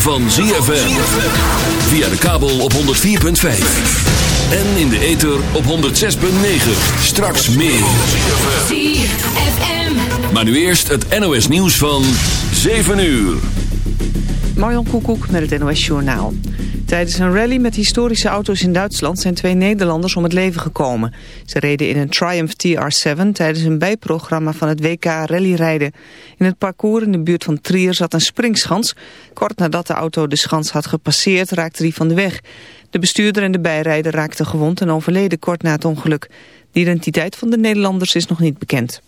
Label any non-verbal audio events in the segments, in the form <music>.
van ZFM. Via de kabel op 104.5. En in de ether op 106.9. Straks meer. ZFM. Maar nu eerst het NOS nieuws van 7 uur. Marjan Koekoek met het NOS Journaal. Tijdens een rally met historische auto's in Duitsland zijn twee Nederlanders om het leven gekomen. Ze reden in een Triumph TR7 tijdens een bijprogramma van het WK rallyrijden. In het parcours in de buurt van Trier zat een springschans. Kort nadat de auto de schans had gepasseerd raakte die van de weg. De bestuurder en de bijrijder raakten gewond en overleden kort na het ongeluk. De identiteit van de Nederlanders is nog niet bekend.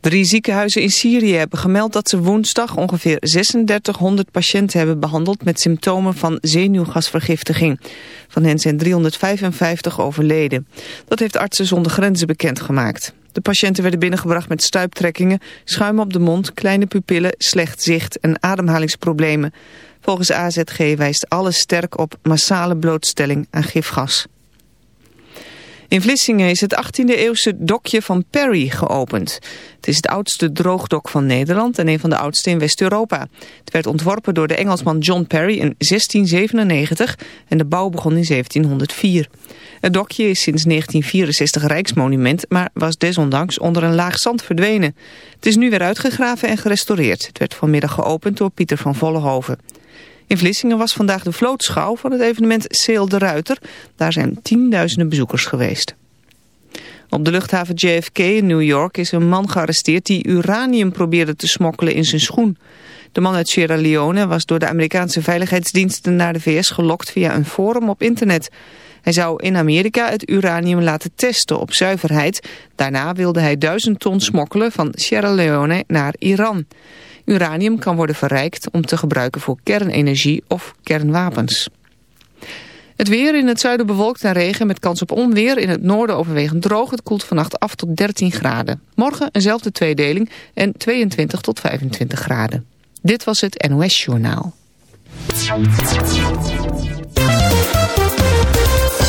Drie ziekenhuizen in Syrië hebben gemeld dat ze woensdag ongeveer 3600 patiënten hebben behandeld met symptomen van zenuwgasvergiftiging. Van hen zijn 355 overleden. Dat heeft Artsen zonder Grenzen bekendgemaakt. De patiënten werden binnengebracht met stuiptrekkingen, schuim op de mond, kleine pupillen, slecht zicht en ademhalingsproblemen. Volgens AZG wijst alles sterk op massale blootstelling aan gifgas. In Vlissingen is het 18e-eeuwse dokje van Perry geopend. Het is het oudste droogdok van Nederland en een van de oudste in West-Europa. Het werd ontworpen door de Engelsman John Perry in 1697 en de bouw begon in 1704. Het dokje is sinds 1964 rijksmonument, maar was desondanks onder een laag zand verdwenen. Het is nu weer uitgegraven en gerestaureerd. Het werd vanmiddag geopend door Pieter van Vollenhoven. In Vlissingen was vandaag de vlootschouw van het evenement Sail de Ruiter. Daar zijn tienduizenden bezoekers geweest. Op de luchthaven JFK in New York is een man gearresteerd die uranium probeerde te smokkelen in zijn schoen. De man uit Sierra Leone was door de Amerikaanse veiligheidsdiensten naar de VS gelokt via een forum op internet. Hij zou in Amerika het uranium laten testen op zuiverheid. Daarna wilde hij duizend ton smokkelen van Sierra Leone naar Iran. Uranium kan worden verrijkt om te gebruiken voor kernenergie of kernwapens. Het weer in het zuiden bewolkt en regen met kans op onweer. In het noorden overwegend droog. Het koelt vannacht af tot 13 graden. Morgen eenzelfde tweedeling en 22 tot 25 graden. Dit was het NOS Journaal.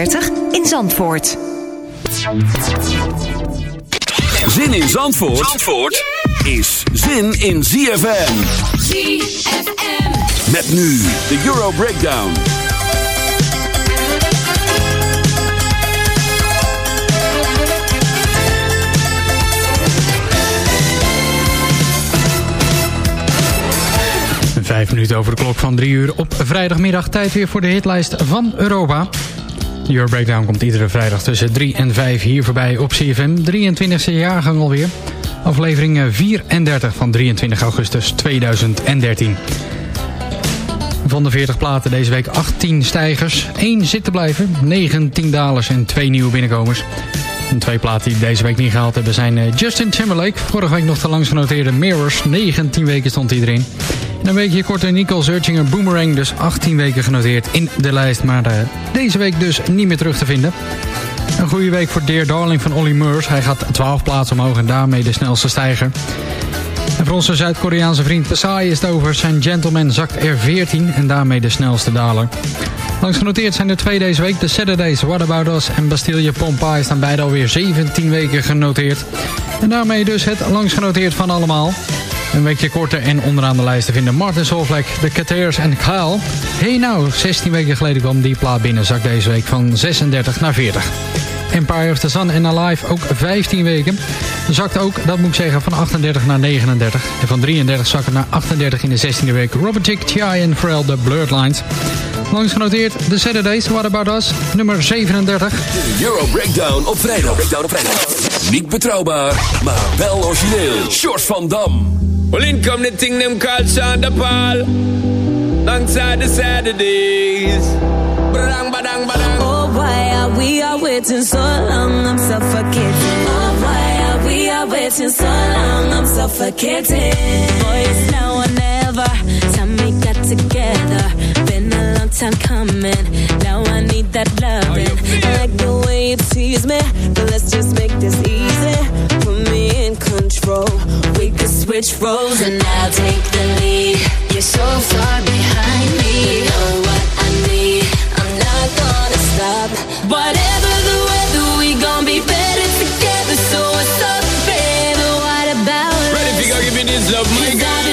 in Zandvoort. Zin in Zandvoort, Zandvoort is zin in ZFM. ZFM. Met nu de Euro Breakdown. Vijf minuten over de klok van drie uur op vrijdagmiddag. Tijd weer voor de hitlijst van Europa. Euro Breakdown komt iedere vrijdag tussen 3 en 5 hier voorbij op CFM. 23e jaargang alweer. Aflevering eh, 34 van 23 augustus 2013. Van de 40 platen deze week 18 stijgers, 1 zitten blijven, 19 dalers en 2 nieuwe binnenkomers. En twee platen die deze week niet gehaald hebben zijn eh, Justin Timberlake. Vorige week nog te langs genoteerde Mirrors. 19 weken stond hij erin. En een weekje korter Nicole Searchinger Boomerang. Dus 18 weken genoteerd in de lijst. Maar eh, deze week dus niet meer terug te vinden. Een goede week voor Dear Darling van Olly Murs. Hij gaat 12 plaatsen omhoog en daarmee de snelste stijger. En voor onze Zuid-Koreaanse vriend Psy is het over. Zijn Gentleman zakt er 14 en daarmee de snelste daler. Langs genoteerd zijn er twee deze week. De Saturdays, What About Us en Bastille Pompeii staan beide alweer 17 weken genoteerd. En daarmee dus het langs genoteerd van allemaal. Een weekje korter en onderaan de lijst te vinden Martin Solvlek, de Cateers en Kyle. Hey nou, 16 weken geleden kwam die plaat binnen, zak deze week van 36 naar 40. Empire of the Sun en Alive ook 15 weken. Zakt ook, dat moet ik zeggen, van 38 naar 39. En van 33 zakken naar 38 in de 16e week. Robert Chick, T.I. en Pharrell, de Blurred Lines. Langs genoteerd, The Saturdays, What About Us, nummer 37. Euro Breakdown op vrijdag. Breakdown op vrijdag. Niet betrouwbaar, maar wel origineel. Short van Dam. Well, in come the thing them called Shonda Paul. Alongside the Saturdays. Badang, badang, badang. Oh, why are we are waiting so long? I'm suffocating. Oh, why are we are waiting so long? I'm suffocating. Boy, it's now or never. Time we got together. Time coming. Now I need that loving. I like the way you tease me, but let's just make this easy. Put me in control. We could switch roles and I'll take the lead. You're so far behind me. You know what I need. I'm not gonna stop. Whatever the weather, we gon' be better together. So what's up, baby? What about us? Ready if you go give me this love, my 'Cause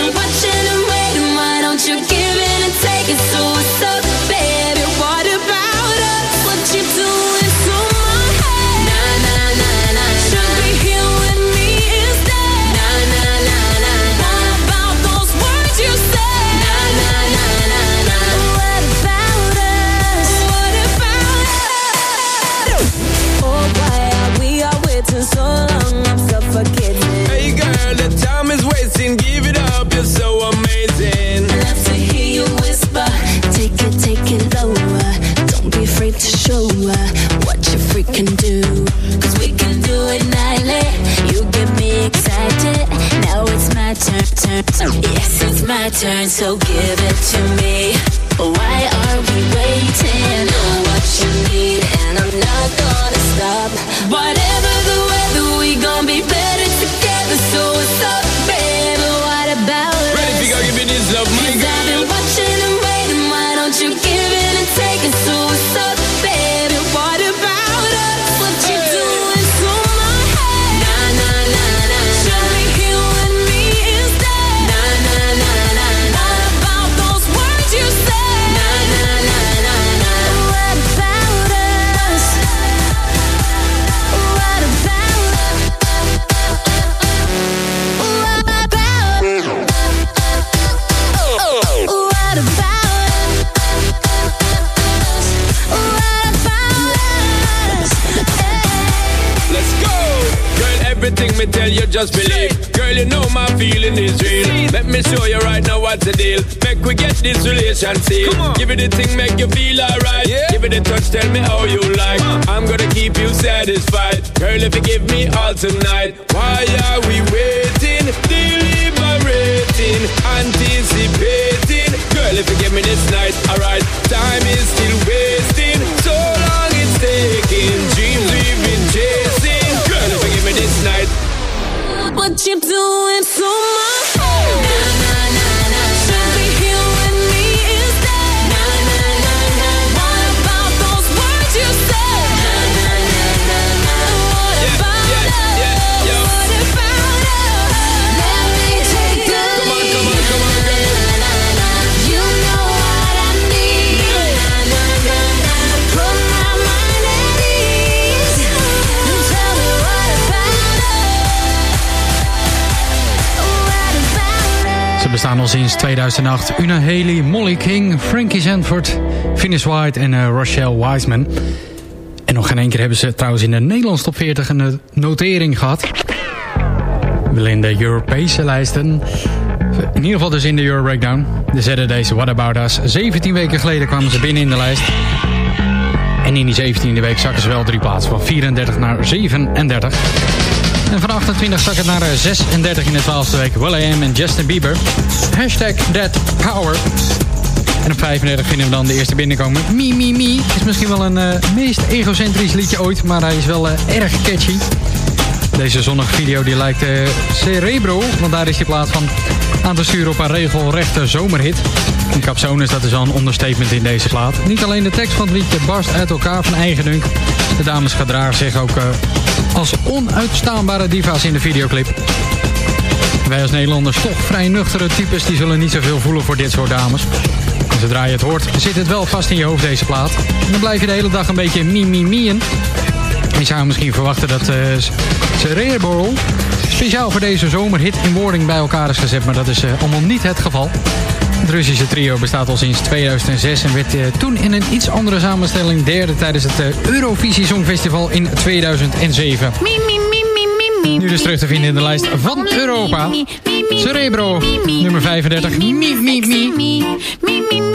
sinds 2008. Una Haley, Molly King, Frankie Zandvoort, Venus White en eh, Rochelle Wiseman. En nog geen één keer hebben ze trouwens in de Nederlands top 40 een eh, notering gehad. Wel in de Europese lijsten. In ieder geval dus in de Euro Breakdown. De deze What About Us. 17 weken geleden kwamen ze binnen in de lijst. En in die 17e week zakken ze wel drie plaatsen. Van 34 naar 37. En van 28 zak het naar eh, 36 in de 12e week. Will.i.am en Justin Bieber. Hashtag That Power. En op 35 vinden we dan de eerste binnenkomen. Me, me, me. Is misschien wel een eh, meest egocentrisch liedje ooit. Maar hij is wel eh, erg catchy. Deze zonnige video die lijkt eh, Cerebro. Want daar is die plaat van. aan te sturen op een regelrechte zomerhit. En Capsones, dat is al een understatement in deze plaat. Niet alleen de tekst van het liedje barst uit elkaar van eigen dunk. De dames gedragen zich ook als onuitstaanbare diva's in de videoclip. Wij als Nederlanders toch vrij nuchtere types... die zullen niet zoveel voelen voor dit soort dames. Zodra je het hoort, zit het wel vast in je hoofd deze plaat. Dan blijf je de hele dag een beetje mi-mi-mieën. Je zou misschien verwachten dat uh, Cerebral speciaal voor deze zomerhit in wording bij elkaar is gezet... maar dat is uh, allemaal niet het geval. Het Russische trio bestaat al sinds 2006 en werd uh, toen in een iets andere samenstelling derde tijdens het uh, Eurovisie Songfestival in 2007. Nu dus terug te vinden in de lijst van Europa. Cerebro, nummer 35. Mi, mi, mi.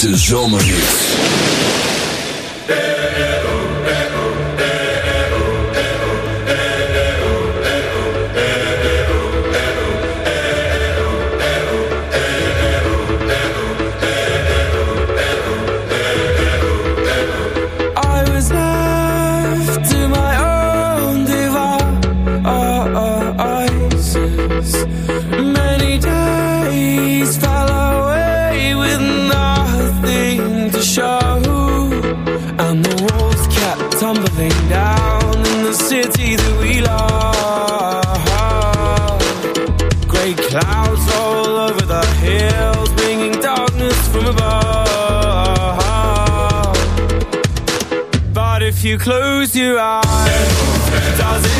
De zomerhit. you close your eyes, does it?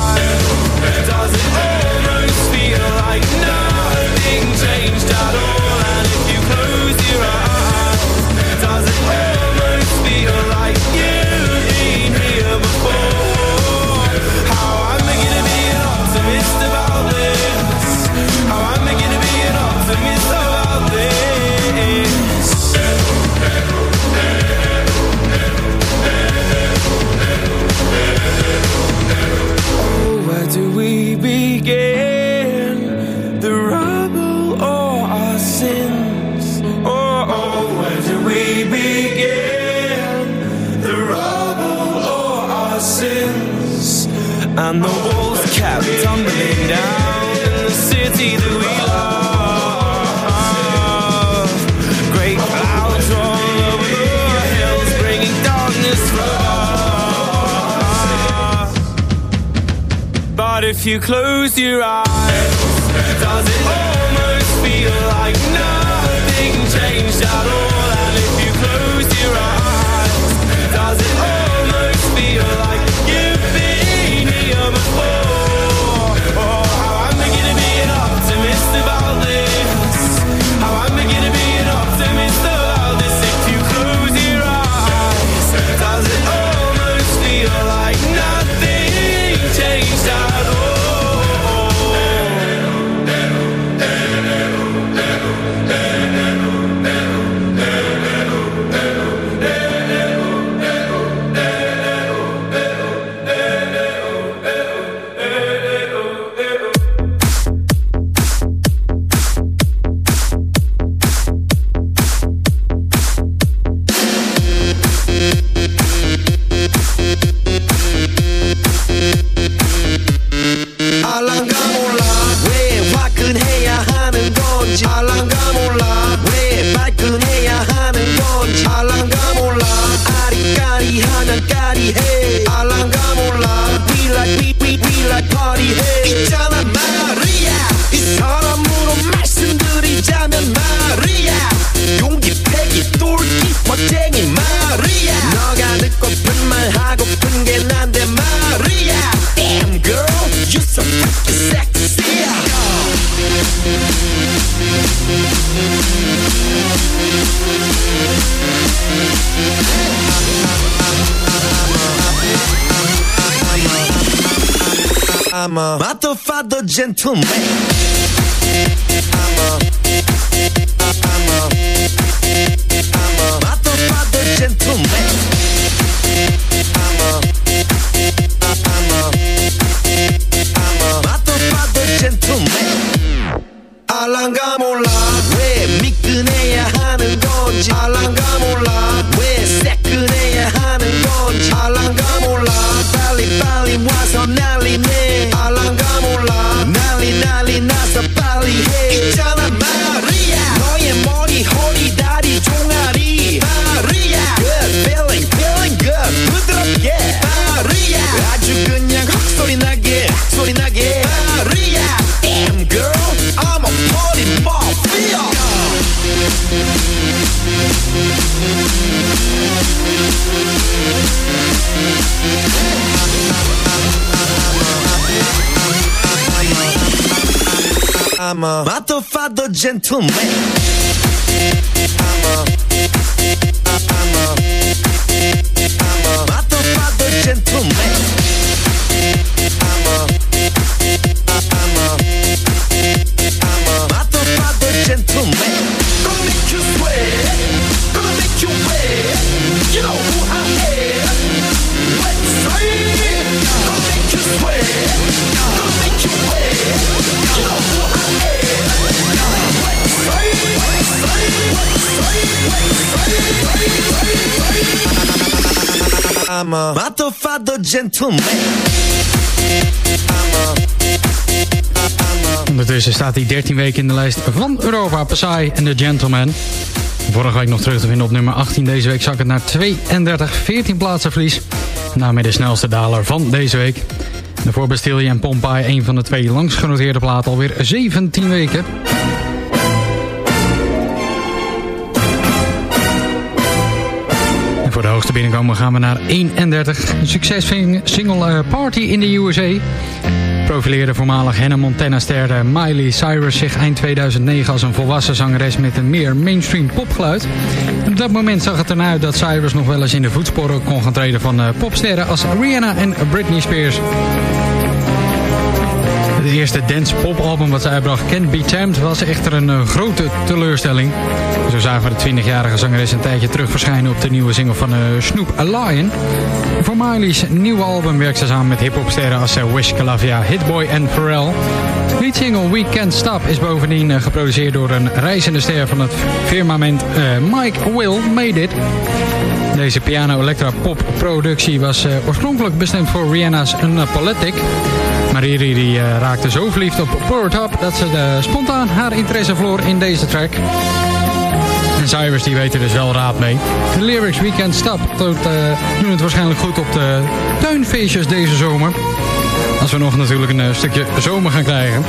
you close your eyes, Alangamos I'm a motherfucker gentleman gentleman. I'm a, gentleman. Ondertussen staat hij 13 weken in de lijst van Europa. Passai en The Gentleman. Vorige week nog terug te vinden op nummer 18. Deze week zak het naar 32, 14 plaatsen verlies. Daarmee de snelste daler van deze week. Daarvoor Bastille en Pompeii, een van de twee langst genoteerde platen, alweer 17 weken. Binnenkomen gaan we naar 31. Een successingle eh, Party in de USA. Profileerde voormalig Hannah Montana-ster eh, Miley Cyrus zich eind 2009 als een volwassen zangeres met een meer mainstream popgeluid. Op dat moment zag het ernaar uit dat Cyrus nog wel eens in de voetsporen kon gaan treden van eh, popsterren als Rihanna en Britney Spears. Het eerste dance-pop album wat zij uitbracht, Can't Be Tamed, was echter een grote teleurstelling. De 20-jarige zangeres een tijdje terug verschijnen op de nieuwe single van uh, Snoop Lion. Voor Miley's nieuwe album werkt ze samen met hip-hopsterren als uh, Wish Khalifa, Hitboy en Pharrell. De single We Can't Stop is bovendien uh, geproduceerd door een reizende ster van het firmament Mike Will Made It. Deze piano-electro-pop productie was oorspronkelijk bestemd voor Rihanna's Unapologetic. Mariri die, uh, raakte zo verliefd op Power Top dat ze spontaan haar interesse verloor in deze track. En Cyrus die weet er dus wel raad mee. De lyrics Weekend Stop doen het waarschijnlijk goed op de tuinfeestjes deze zomer. Als we nog natuurlijk een stukje zomer gaan krijgen.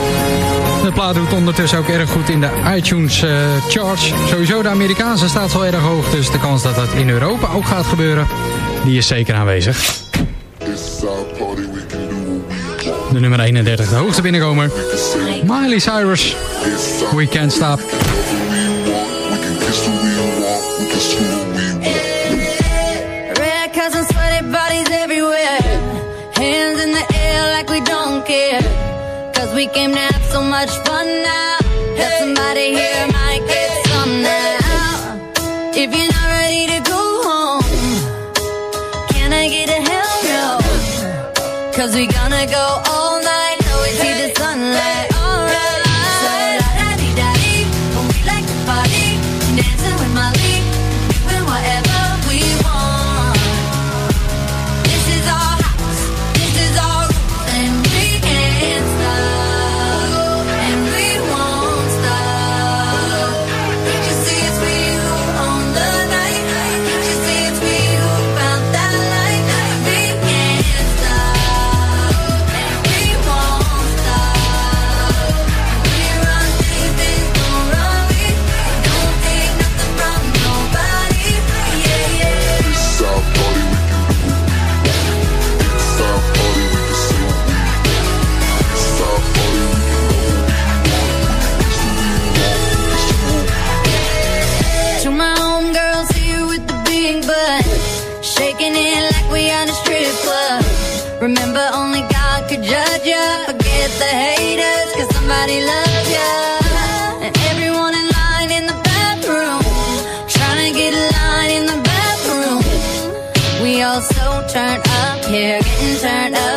De plaat doet ondertussen ook erg goed in de iTunes uh, charts. Sowieso de Amerikaanse staat wel erg hoog. Dus de kans dat dat in Europa ook gaat gebeuren, die is zeker aanwezig. De nummer 31, de hoogste binnenkomer. Miley Cyrus, We Can't Stop. Red cousins, sweaty bodies everywhere. Hands in the air like we don't care. Cause we came to have so much fun now. That somebody here might get some now. If you're not ready to go home, can I get a hell no? Cause we gonna go all here, getting turned up,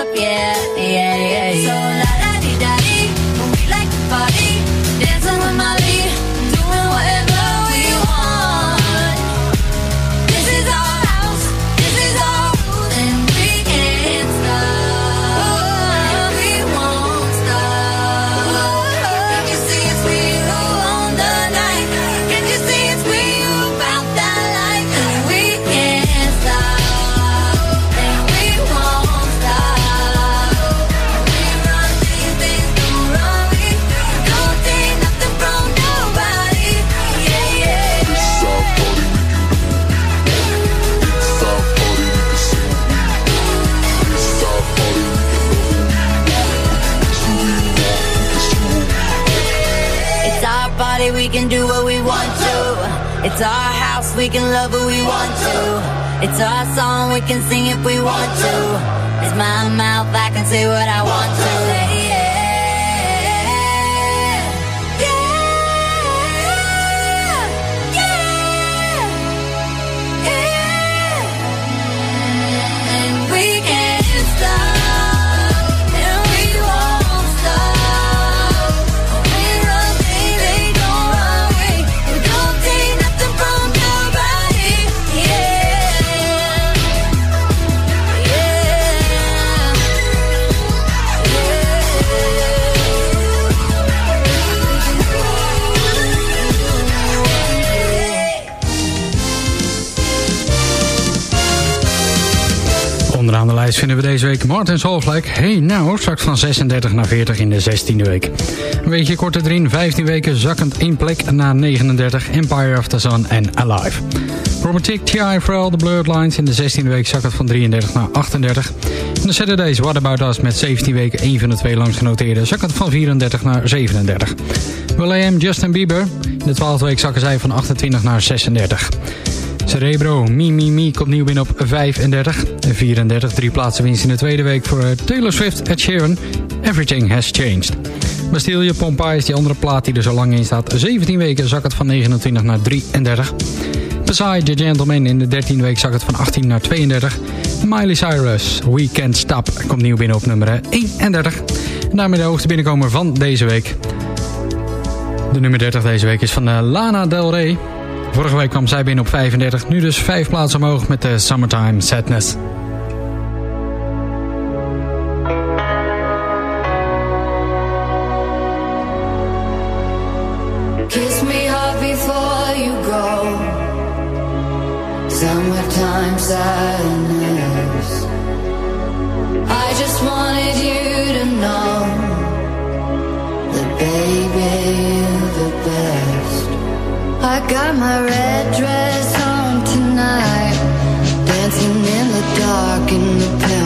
It's our house, we can love who we want to. It's our song, we can sing if we want to. It's my mouth, I can say what I want to. Lijst vinden we deze week Martin Solveig. Hey nou, straks van 36 naar 40 in de 16e week. Een weekje korter erin, 15 weken zakkend één plek na 39. Empire of the Sun en Alive. Romantic T.I. Pharrell, The Blurred Lines in de 16e week zakkend van 33 naar 38. En de Saturdays What About Us met 17 weken, één van de twee langs genoteerde, zakkend van 34 naar 37. Will.i.am, Justin Bieber. In de 12e week zakken zij van 28 naar 36. Cerebro, Mi Mi komt nieuw binnen op 35. En 34, drie plaatsen winst in de tweede week voor Taylor Swift, Ed Sheeran. Everything has changed. Bastille, Pompeii is die andere plaat die er zo lang in staat. 17 weken zak het van 29 naar 33. Psy, The Gentleman in de 13e week zak het van 18 naar 32. Miley Cyrus, We Can't Stop, komt nieuw binnen op nummer 31. En daarmee de hoogste binnenkomer van deze week. De nummer 30 deze week is van uh, Lana Del Rey. Vorige week kwam zij binnen op 35, nu dus 5 plaatsen omhoog met de Summertime Sadness. Kiss me hard before you go. Summertime sadness. I just wanted you to know. I got my red dress on tonight, dancing in the dark in the pale.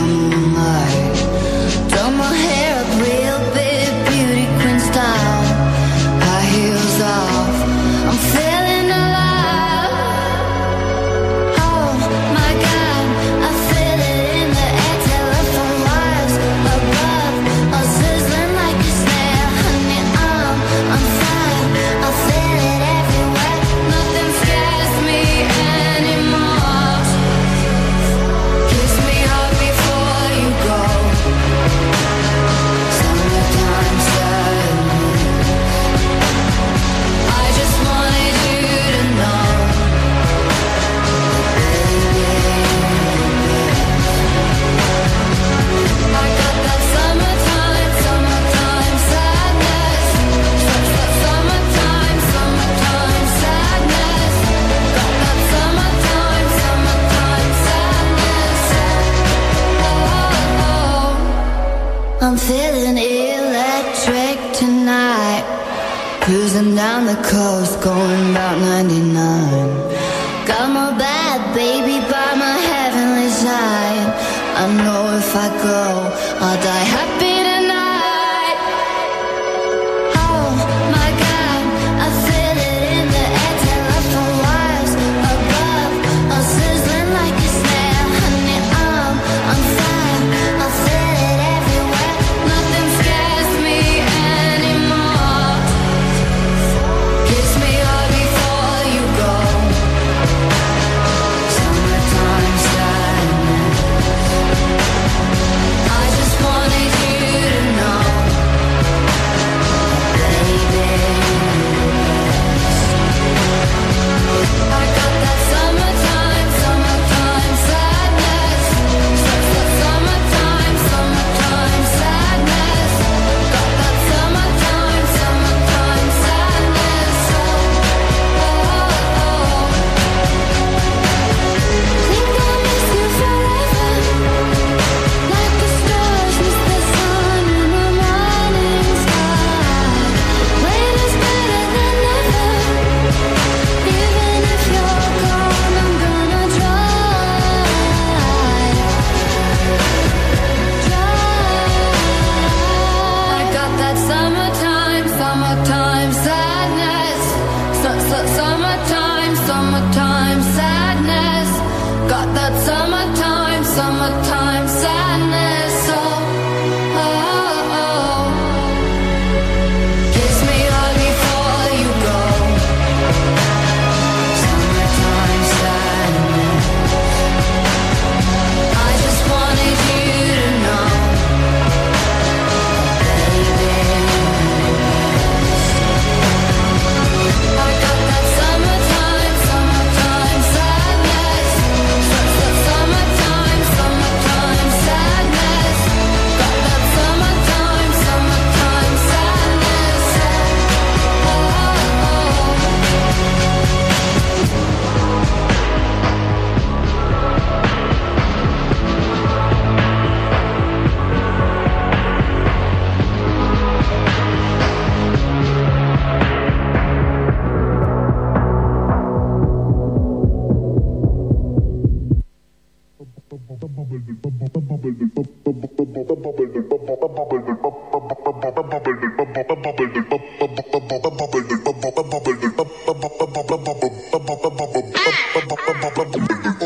ん?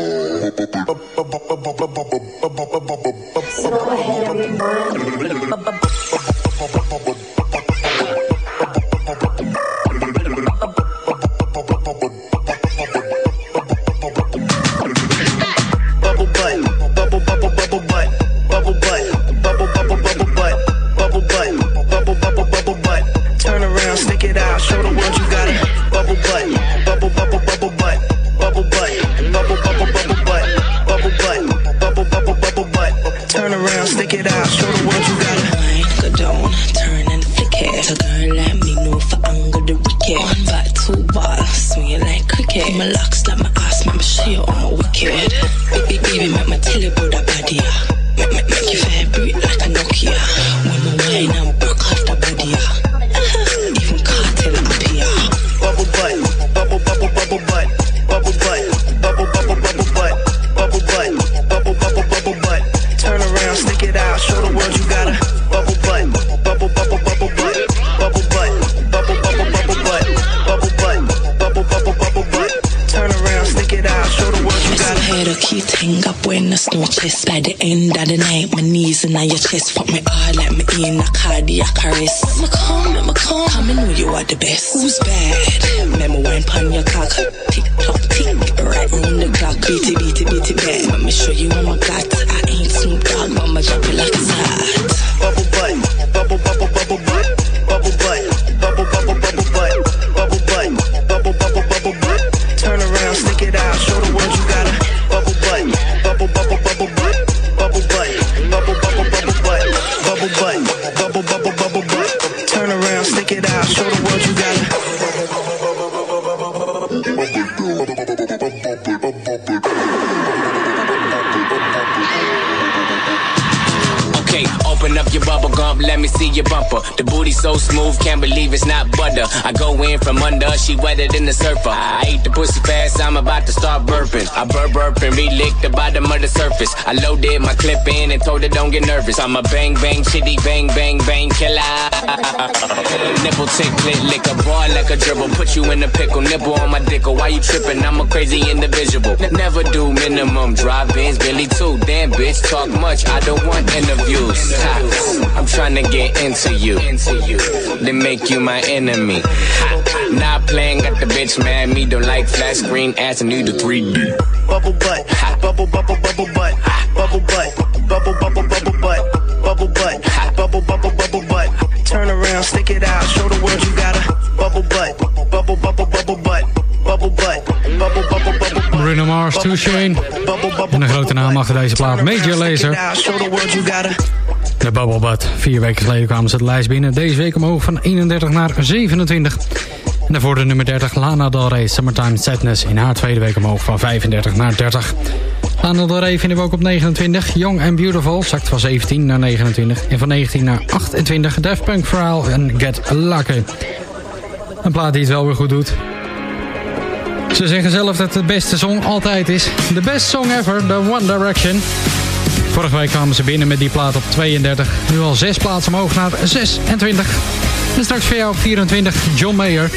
Knees in see your bumper. The booty so smooth, can't believe it's not butter. I go in from under, she wetter than the surfer. I ate the pussy fast, I'm about to start burping. I burp burp and re-lick the bottom of the surface. I loaded my clip in and told her don't get nervous. I'm a bang bang chitty bang bang bang killer. <laughs> Nipple tick lick a boy like a dribble. Put you in a pickle, nipple on my dick. Why you tripping? I'm a crazy individual. N- never do minimum drive-ins, Billy too. Damn bitch, talk much. I don't want interviews. I'm trying to get into you, then make you my enemy. Not playing, got the bitch mad. Me don't like flat screen ass and need a 3D. Bubble butt, bubble bubble bubble butt, bubble butt, bubble bubble bubble butt, bubble butt, bubble bubble bubble butt. Turn around, stick it out, show the world you got a bubble butt, bubble bubble bubble butt, bubble butt, bubble bubble bubble butt. Bruno Mars, Too Shane. En een grote naam achter deze plaat, Major Lazer. De Butt. Vier weken geleden kwamen ze de lijst binnen. Deze week omhoog van 31 naar 27. En daarvoor de nummer 30, Lana Del Rey, Summertime Sadness. In haar tweede week omhoog van 35 naar 30. Lana Del Rey vinden we ook op 29. Young and Beautiful zakt van 17 naar 29. En van 19 naar 28 Daft Punk verhaal en Get Lucky. Een plaat die het wel weer goed doet. Ze zeggen zelf dat het de beste song altijd is. The best song ever, The One Direction. Vorige week kwamen ze binnen met die plaat op 32. Nu al 6 plaatsen omhoog naar 26. En straks voor jou op 24, John Mayer.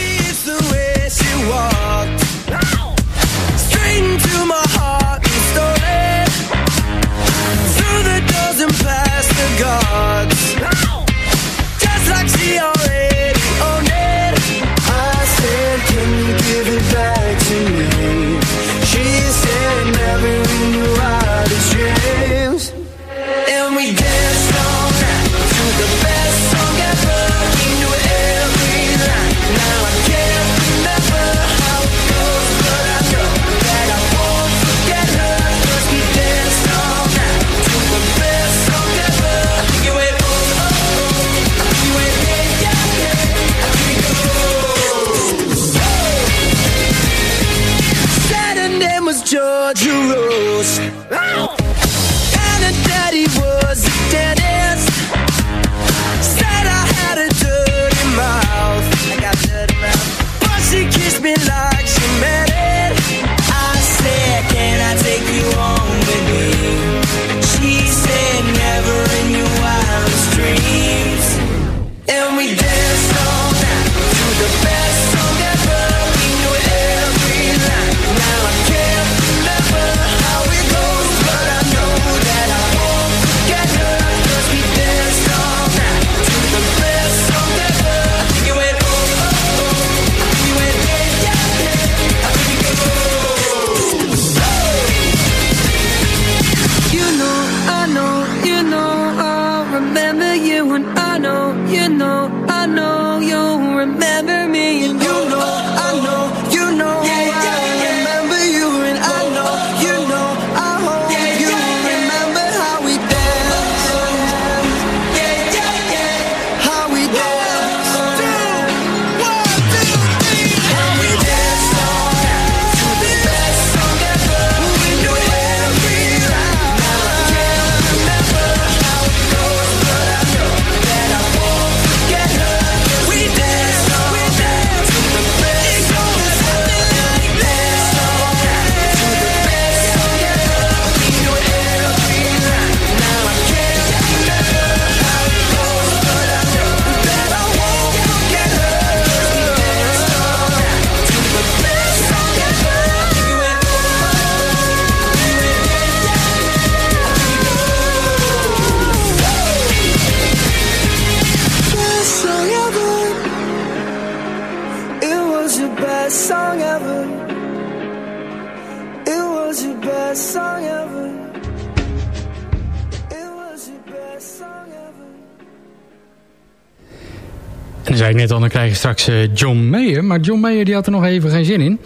straks eh, John Mayer. Maar John Mayer die had er nog even geen zin in.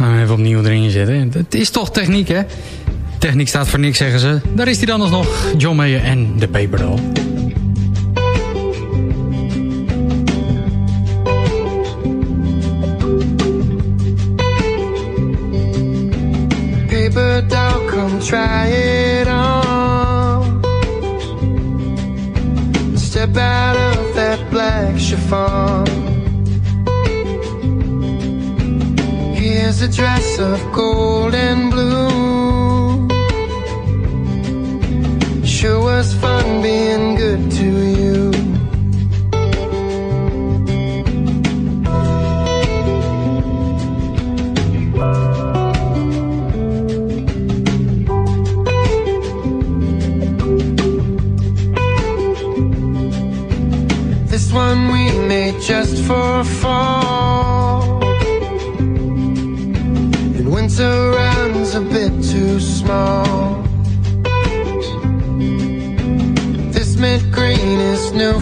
Even opnieuw erin zetten. Het is toch techniek, hè? Techniek staat voor niks, zeggen ze. Daar is hij dan alsnog. John Mayer en de Paper Doll.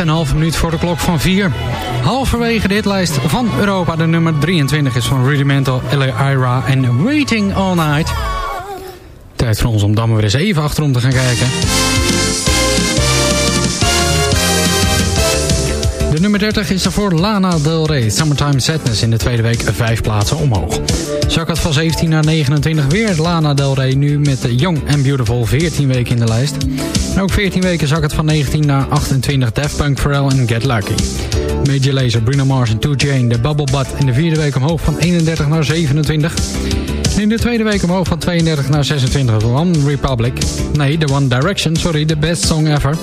8,5 minuut voor de klok van 4. Halverwege dit lijst van Europa, de nummer 23 is van Rudimental, L.A. Ira en Waiting All Night. Tijd voor ons om dan maar weer eens even achterom te gaan kijken. De nummer 30 is er voor Lana Del Rey. Summertime Sadness in de tweede week vijf plaatsen omhoog. Zak het van 17 naar 29 weer Lana Del Rey. Nu met Young and Beautiful 14 weken in de lijst. En ook 14 weken zak het van 19 naar 28 Daft Punk, Pharrell en Get Lucky. Major Lazer, Bruno Mars en 2 Jane, The Bubble Butt in de vierde week omhoog van 31 naar 27. En in de tweede week omhoog van 32 naar 26 One Republic. Nee, The One Direction, sorry, the best song ever.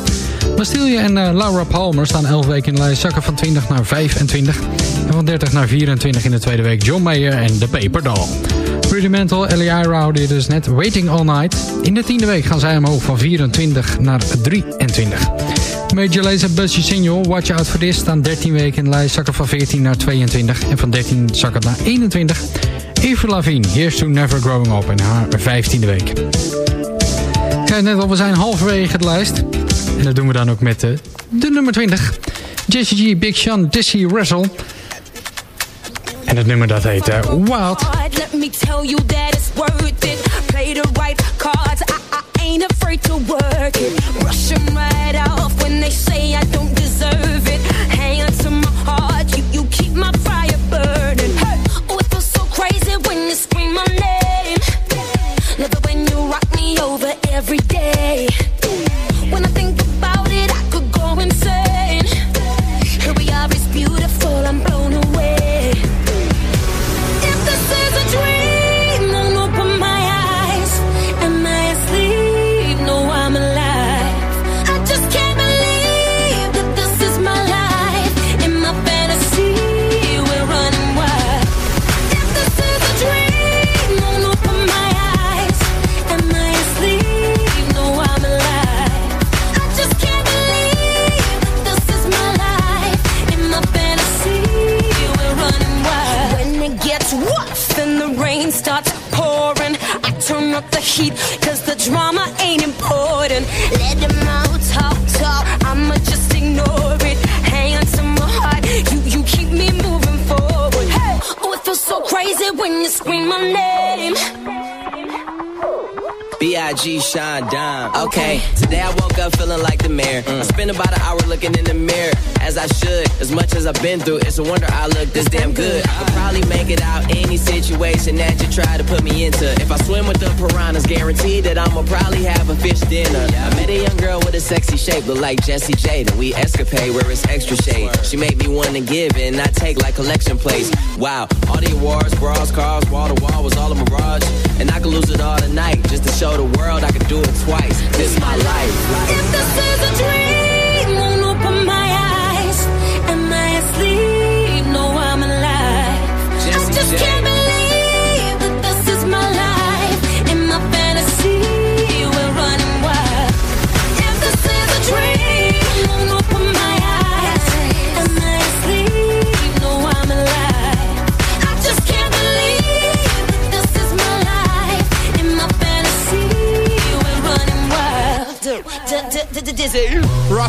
Bastille en eh, Laura Palmer staan 11 weken in de lijst. Zakken van 20 naar 25. En van 30 naar 24 in de tweede week John Mayer en The Paper Doll. Rudimental, Ellie Iroh, die dus net Waiting All Night. In de tiende week gaan zij omhoog van 24 naar 23. Major Lazer Busje Signal. Watch Out For This... staan 13 weken in de lijst. Zakken van 14 naar 22. En van 13 zakken naar 21. Eva Lavigne, Here's To Never Growing Up... in haar 15e week. Kijk net al, we zijn halverwege de lijst... En dat doen we dan ook met de, de nummer 20. Jesse G, Big Sean, Dizzy Russell. En het nummer dat heet uh, Wild. Let me tell you that it's worth it. Play the right cards. I, I ain't afraid to work it. Rush 'em right off when they say I don't deserve it. Hand to my heart, you, you keep my fire burning. Hey, oh, it feels so crazy when you scream my name. Love it when you rock me over every day. When I think heat, cause the drama ain't important. Let them all talk, talk, I'ma just ignore it. Hands to my heart, you, you keep me moving forward. Hey, oh, it feels so crazy when you scream my name. B.I.G. Sean Dime. Okay, today I woke up feeling like the mayor. I spent about an hour looking in the mirror, as I should. As much as I've been through, it's a wonder I look this damn good. I could probably make it out any situation that you try to put me into. If I swim with the piranhas, guaranteed that I'ma probably have a fish dinner. I met a young girl with a sexy shape, look like Jessie Jade, and we escapade where it's extra shade. She made me wanna give and not take like collection plates. Wow, all the awards, bras,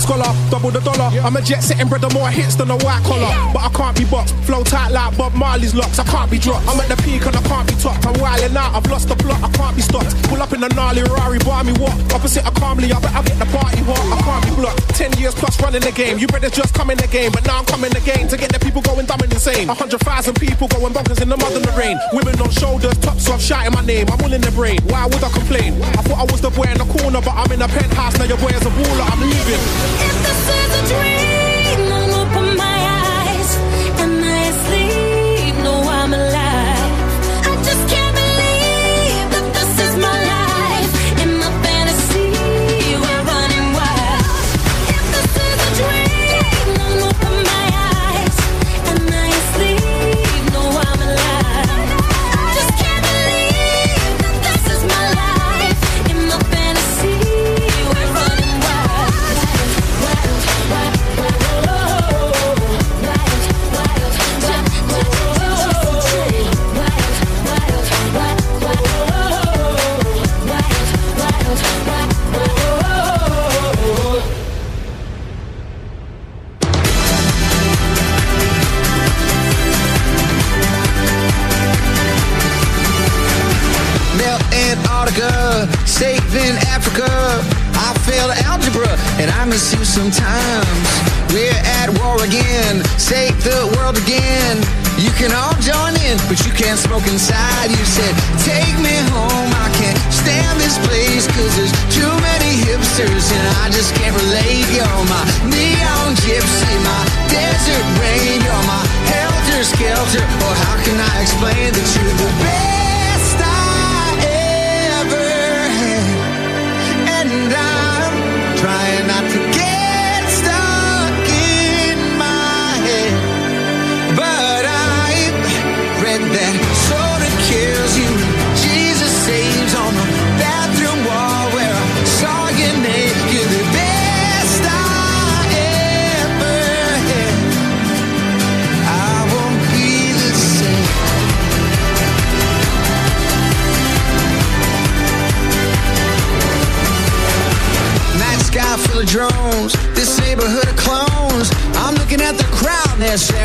Rascaller, double the dollar. I'm a jet setting brother, more hits than a white collar. But I can't be boxed, flow tight like Bob Marley's locks. I can't be dropped. I'm at the peak and I can't be topped. I'm wilding out, I've lost the plot, I can't be stopped. Pull up in a gnarly Rari, buy me what? Opposite a calmly, I bet I get the party hot. I can't be blocked. Ten years plus running the game. You better just come in the game, but now I'm coming again to get the people going dumb and insane. A hundred thousand people going bonkers in the mud and the rain. Women on shoulders, tops off, shouting my name. I'm all in the brain. Why would I complain? I thought I was the boy in the corner, but I'm in a penthouse now. Your boy is a baller. I'm leaving. If this is a dream, won't open my smoke inside. You said, Take me home, I can't stand this place, cause there's too many hipsters and I just can't relate. You're my neon gypsy, my desert rain, you're my helter skelter. Or how can I explain the best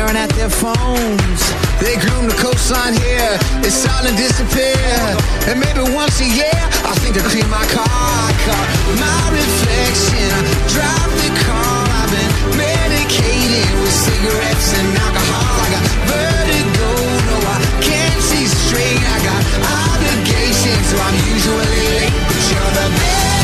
staring at their phones. They groom the coastline here, it's starting to disappear. And maybe once a year, I think to clean my car. car. My reflection, I drive the car. I've been medicated with cigarettes and alcohol. I got vertigo, no, I can't see straight. I got obligations, so I'm usually late. But you're the best